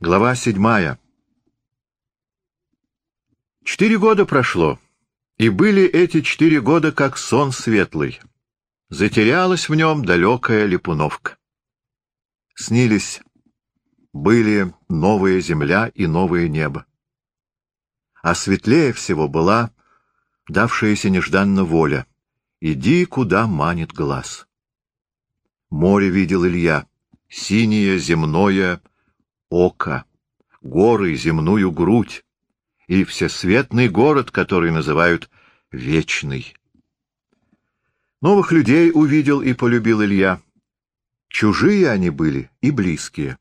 Глава седьмая. Четыре года прошло, и были эти четыре года как сон светлый. Затерялась в нем далекая Липуновка. Снились, были новая земля и новое небо. А светлее всего была давшаяся нежданно воля. Иди, куда манит глаз. Море видел Илья, синее земное око, горы, земную грудь и всесветный город, который называют Вечный. Новых людей увидел и полюбил Илья. Чужие они были и близкие.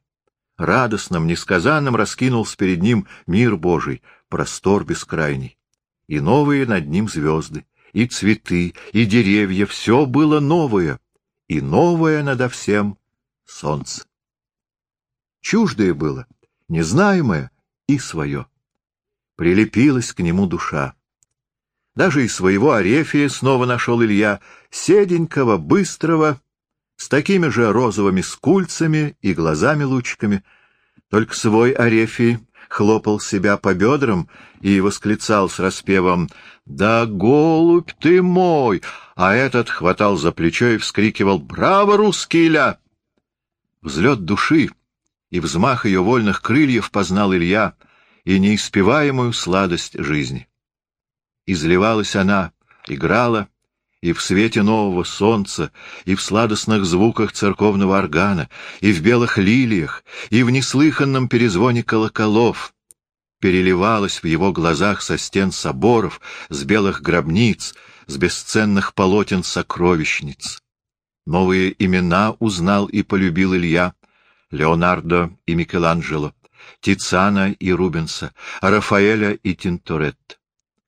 Радостным, несказанным раскинулся перед ним мир Божий, простор бескрайний. И новые над ним звезды, и цветы, и деревья — все было новое, и новое надо всем — солнце. Чуждое было, незнаемое и свое. Прилепилась к нему душа. Даже и своего Арефия снова нашел Илья, седенького, быстрого, с такими же розовыми скульцами и глазами-лучиками. Только свой Арефий хлопал себя по бедрам и восклицал с распевом «Да, голубь ты мой!» А этот хватал за плечо и вскрикивал «Браво, русский ля!» Взлет души и взмах ее вольных крыльев познал Илья и неиспеваемую сладость жизни. Изливалась она, играла, и в свете нового солнца, и в сладостных звуках церковного органа, и в белых лилиях, и в неслыханном перезвоне колоколов, переливалась в его глазах со стен соборов, с белых гробниц, с бесценных полотен сокровищниц. Новые имена узнал и полюбил Илья, Леонардо и Микеланджело, Тициана и Рубенса, Рафаэля и Тинторетто.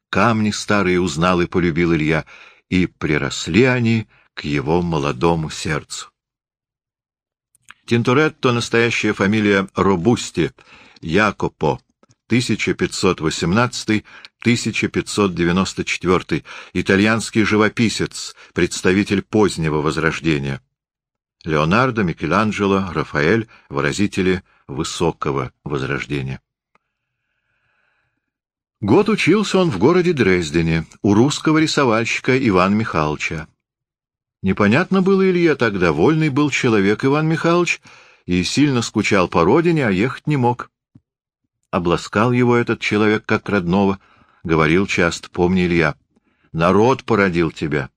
Камни старые узнал и полюбил Илья, и приросли они к его молодому сердцу. Тинторетто — настоящая фамилия Робусти, Якопо, 1518-1594, итальянский живописец, представитель позднего Возрождения. Леонардо, Микеланджело, Рафаэль — выразители высокого Возрождения. Год учился он в городе Дрездене, у русского рисовальщика Ивана Михайловича. Непонятно было Илье тогда, вольный был человек Иван Михайлович, и сильно скучал по родине, а ехать не мог. Обласкал его этот человек как родного, говорил часто, помни, Илья, народ породил тебя,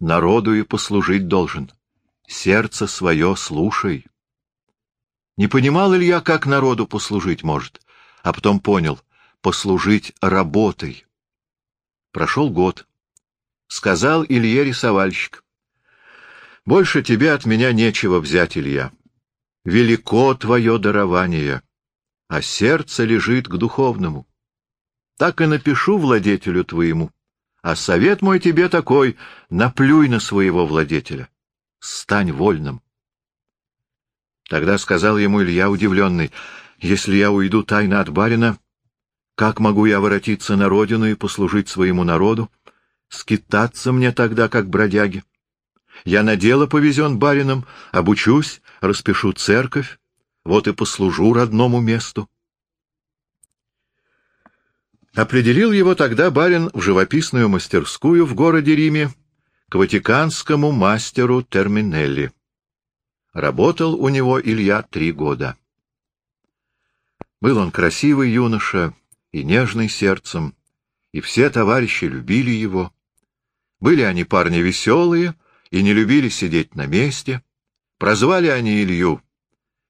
народу и послужить должен, сердце свое слушай. Не понимал Илья, как народу послужить может, а потом понял — послужить работой. Прошел год. Сказал Илье рисовальщик. Больше тебе от меня нечего взять, Илья. Велико твое дарование, а сердце лежит к духовному. Так и напишу владетелю твоему. А совет мой тебе такой — наплюй на своего владетеля. Стань вольным. Тогда сказал ему Илья удивленный, — если я уйду тайно от барина, как могу я воротиться на родину и послужить своему народу? Скитаться мне тогда, как бродяги. Я на дело повезен барином, обучусь, распишу церковь, вот и послужу родному месту. Определил его тогда барин в живописную мастерскую в городе Риме к ватиканскому мастеру Терминелли. Работал у него Илья три года. Был он красивый юноша, и нежный сердцем, и все товарищи любили его. Были они парни веселые и не любили сидеть на месте. Прозвали они Илью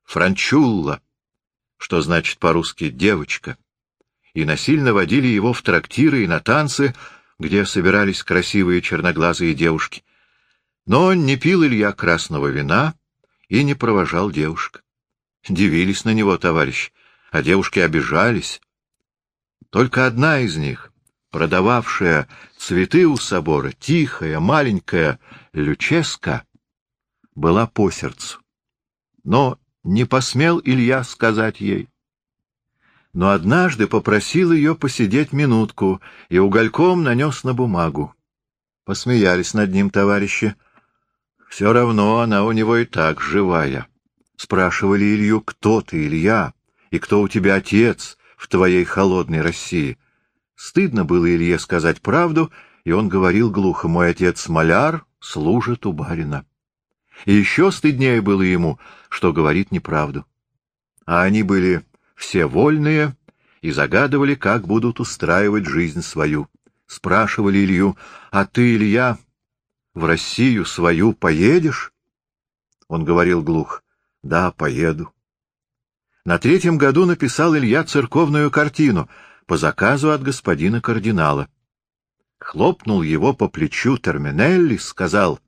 Франчулла, что значит по-русски «девочка», и насильно водили его в трактиры и на танцы, где собирались красивые черноглазые девушки. Но не пил Илья красного вина и не провожал девушек. Дивились на него, товарищ, а девушки обижались. Только одна из них, продававшая цветы у собора, тихая, маленькая Люческа, была по сердцу. Но не посмел Илья сказать ей. Но однажды попросил ее посидеть минутку и угольком нанес на бумагу. Посмеялись над ним товарищи. Все равно она у него и так живая. Спрашивали Илью, кто ты, Илья? и кто у тебя отец в твоей холодной России. Стыдно было Илье сказать правду, и он говорил глухо, мой отец маляр, служит у барина. И еще стыднее было ему, что говорит неправду. А они были все вольные и загадывали, как будут устраивать жизнь свою. Спрашивали Илью, а ты, Илья, в Россию свою поедешь? Он говорил глух, да, поеду. На третьем году написал Илья церковную картину по заказу от господина кардинала. Хлопнул его по плечу Терминелли, сказал,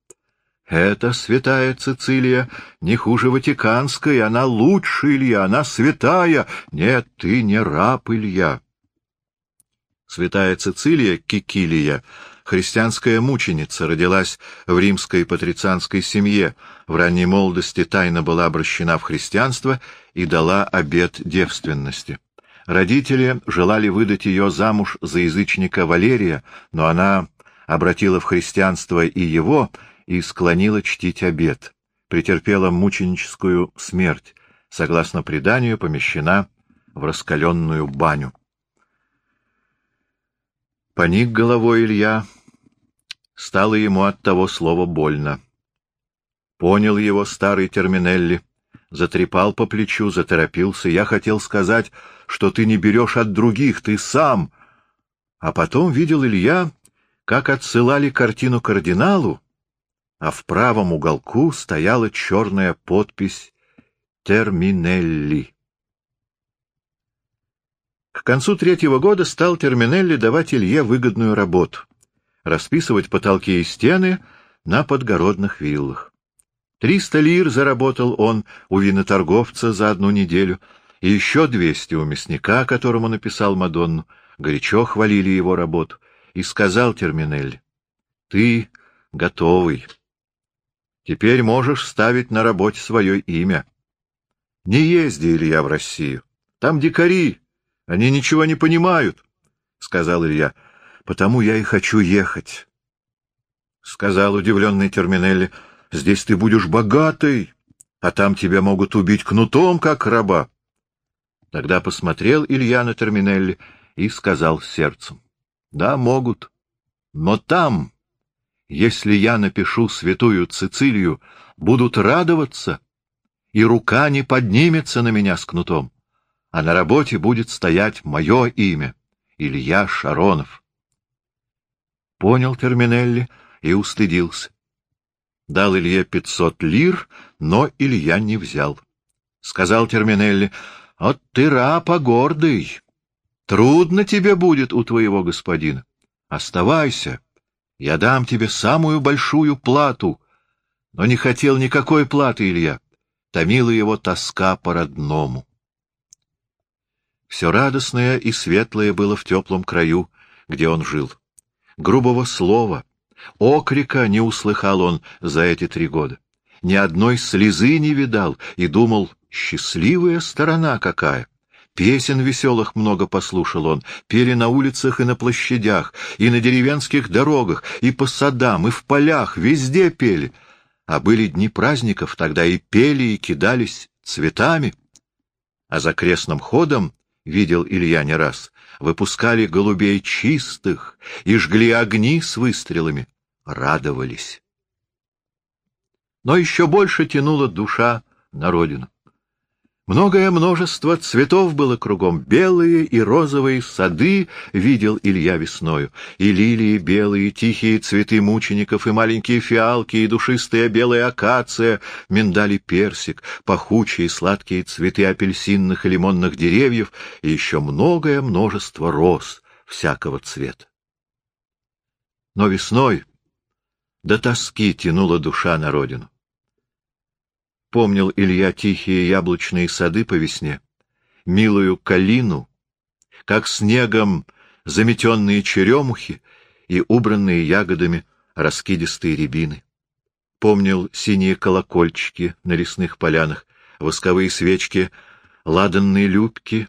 «Это святая Цицилия не хуже Ватиканской, она лучше, Илья, она святая. Нет, ты не раб, Илья». Святая Цицилия, Кикилия, христианская мученица, родилась в римской патрицианской семье, в ранней молодости тайно была обращена в христианство и дала обет девственности. Родители желали выдать ее замуж за язычника Валерия, но она обратила в христианство и его и склонила чтить обет. Претерпела мученическую смерть, согласно преданию, помещена в раскаленную баню. Поник головой Илья. Стало ему от того слова больно. Понял его старый Терминелли, затрепал по плечу, заторопился. Я хотел сказать, что ты не берешь от других, ты сам. А потом видел Илья, как отсылали картину кардиналу, а в правом уголку стояла черная подпись «Терминелли». К концу третьего года стал Терминелли давать Илье выгодную работу — расписывать потолки и стены на подгородных виллах. Триста лир заработал он у виноторговца за одну неделю, и еще двести у мясника, которому написал Мадонну. Горячо хвалили его работу. И сказал Терминелли, — Ты готовый. Теперь можешь ставить на работе свое имя. Не езди, Илья, в Россию. Там дикари, они ничего не понимают, — сказал Илья. — Потому я и хочу ехать. — сказал удивленный Терминелли. — Здесь ты будешь богатый, а там тебя могут убить кнутом, как раба. Тогда посмотрел Илья на Терминелли и сказал сердцем. — Да, могут. Но там, если я напишу святую Цицилию, будут радоваться, и рука не поднимется на меня с кнутом а на работе будет стоять мое имя — Илья Шаронов. Понял Терминелли и устыдился. Дал Илье пятьсот лир, но Илья не взял. Сказал Терминелли, — «Вот ты раб, а гордый. Трудно тебе будет у твоего господина. Оставайся, я дам тебе самую большую плату». Но не хотел никакой платы Илья. Томила его тоска по-родному. Все радостное и светлое было в теплом краю, где он жил. Грубого слова, окрика не услыхал он за эти три года. Ни одной слезы не видал и думал, счастливая сторона какая. Песен веселых много послушал он, пели на улицах и на площадях, и на деревенских дорогах, и по садам, и в полях, везде пели. А были дни праздников, тогда и пели, и кидались цветами. А за крестным ходом видел Илья не раз, выпускали голубей чистых и жгли огни с выстрелами, радовались. Но еще больше тянула душа на родину. Многое множество цветов было кругом, белые и розовые сады видел Илья весною, и лилии белые, тихие цветы мучеников, и маленькие фиалки, и душистая белая акация, миндали персик, пахучие сладкие цветы апельсинных и лимонных деревьев, и еще многое множество роз всякого цвета. Но весной до тоски тянула душа на родину. Помнил Илья тихие яблочные сады по весне, милую калину, как снегом заметенные черемухи и убранные ягодами раскидистые рябины. Помнил синие колокольчики на лесных полянах, восковые свечки, ладанные любки,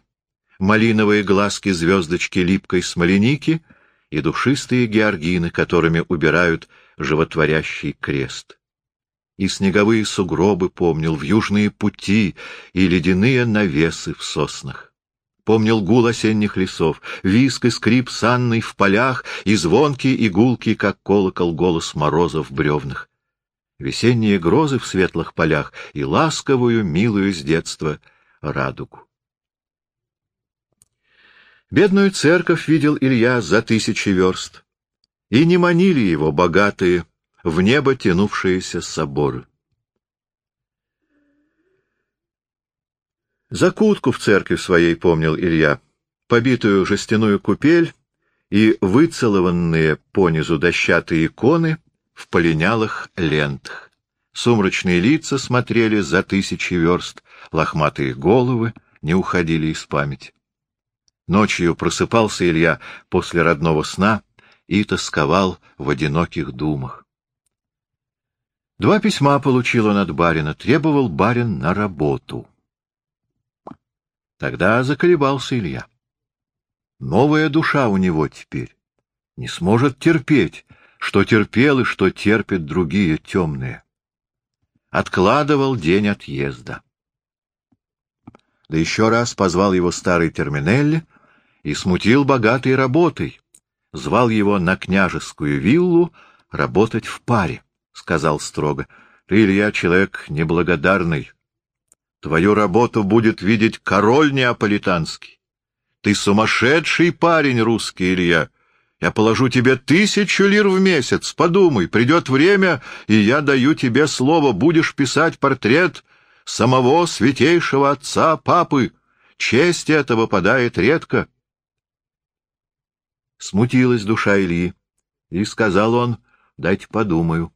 малиновые глазки-звездочки липкой смоленики и душистые георгины, которыми убирают животворящий крест. И снеговые сугробы помнил, в южные пути и ледяные навесы в соснах. Помнил гул осенних лесов, виск и скрип санной в полях и звонкий и гулкий, как колокол, голос мороза в бревнах. Весенние грозы в светлых полях и ласковую, милую с детства радугу. Бедную церковь видел Илья за тысячи верст, и не манили его богатые, в небо тянувшиеся соборы. Закутку в церкви своей помнил Илья, побитую жестяную купель и выцелованные понизу дощатые иконы в полинялых лентах. Сумрачные лица смотрели за тысячи верст, лохматые головы не уходили из памяти. Ночью просыпался Илья после родного сна и тосковал в одиноких думах. Два письма получил он от барина, требовал барин на работу. Тогда заколебался Илья. Новая душа у него теперь. Не сможет терпеть, что терпел и что терпят другие темные. Откладывал день отъезда. Да еще раз позвал его старый Терминелли и смутил богатой работой, звал его на княжескую виллу работать в паре. — сказал строго. — Ты, Илья, человек неблагодарный. Твою работу будет видеть король неаполитанский. Ты сумасшедший парень, русский Илья. Я положу тебе тысячу лир в месяц. Подумай, придет время, и я даю тебе слово, будешь писать портрет самого святейшего отца папы. Честь этого выпадает редко. Смутилась душа Ильи, и сказал он, дайте подумаю.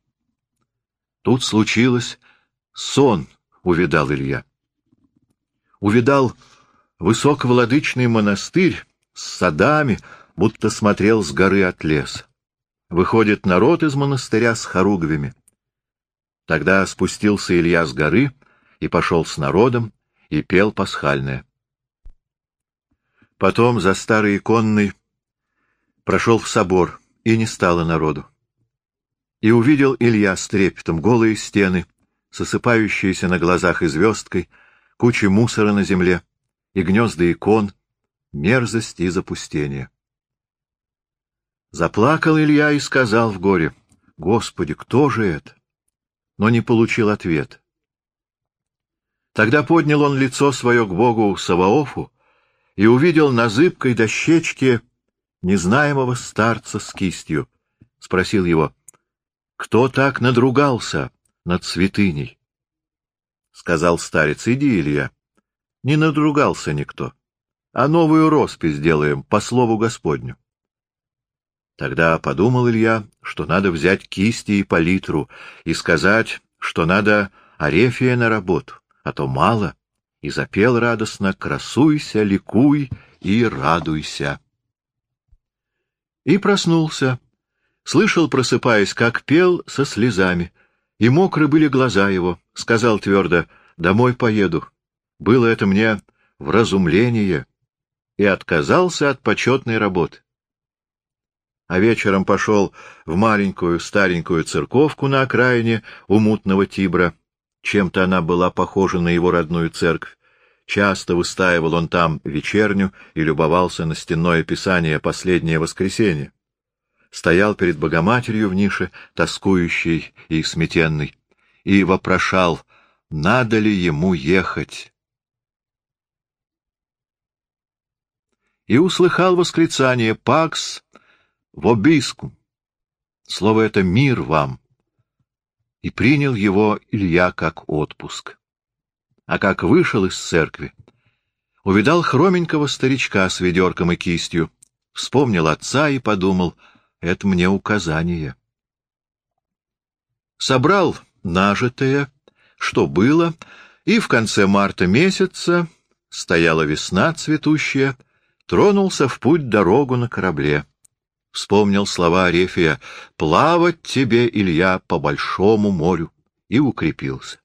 Тут случилось сон, увидал Илья. Увидал высоковладычный монастырь с садами, будто смотрел с горы от леса. Выходит народ из монастыря с хоругвями. Тогда спустился Илья с горы и пошел с народом, и пел пасхальное. Потом за старой иконной прошел в собор, и не стало народу. И увидел Илья с трепетом голые стены, сосыпающиеся на глазах и звездкой, кучи мусора на земле и гнезда икон, мерзость и запустение. Заплакал Илья и сказал в горе, «Господи, кто же это?» Но не получил ответ. Тогда поднял он лицо свое к Богу Саваофу и увидел на зыбкой дощечке незнаемого старца с кистью. Спросил его, кто так надругался над святыней? — сказал старец. — Иди, Илья. Не надругался никто, а новую роспись делаем по слову Господню. Тогда подумал Илья, что надо взять кисти и палитру и сказать, что надо арефия на работу, а то мало, и запел радостно «Красуйся, ликуй и радуйся». И проснулся Слышал, просыпаясь, как пел со слезами, и мокры были глаза его. Сказал твердо, «Домой поеду». Было это мне в разумление, и отказался от почетной работы. А вечером пошел в маленькую старенькую церковку на окраине у мутного Тибра. Чем-то она была похожа на его родную церковь. Часто выстаивал он там вечерню и любовался на стенное писание «Последнее воскресенье» стоял перед Богоматерью в нише, тоскующий и сметенный, и вопрошал, надо ли ему ехать. И услыхал восклицание «Пакс вобискум». Слово это «мир вам». И принял его Илья как отпуск. А как вышел из церкви, увидал хроменького старичка с ведерком и кистью, вспомнил отца и подумал — это мне указание. Собрал нажитое, что было, и в конце марта месяца стояла весна цветущая, тронулся в путь дорогу на корабле. Вспомнил слова Арефия «Плавать тебе, Илья, по большому морю» и укрепился.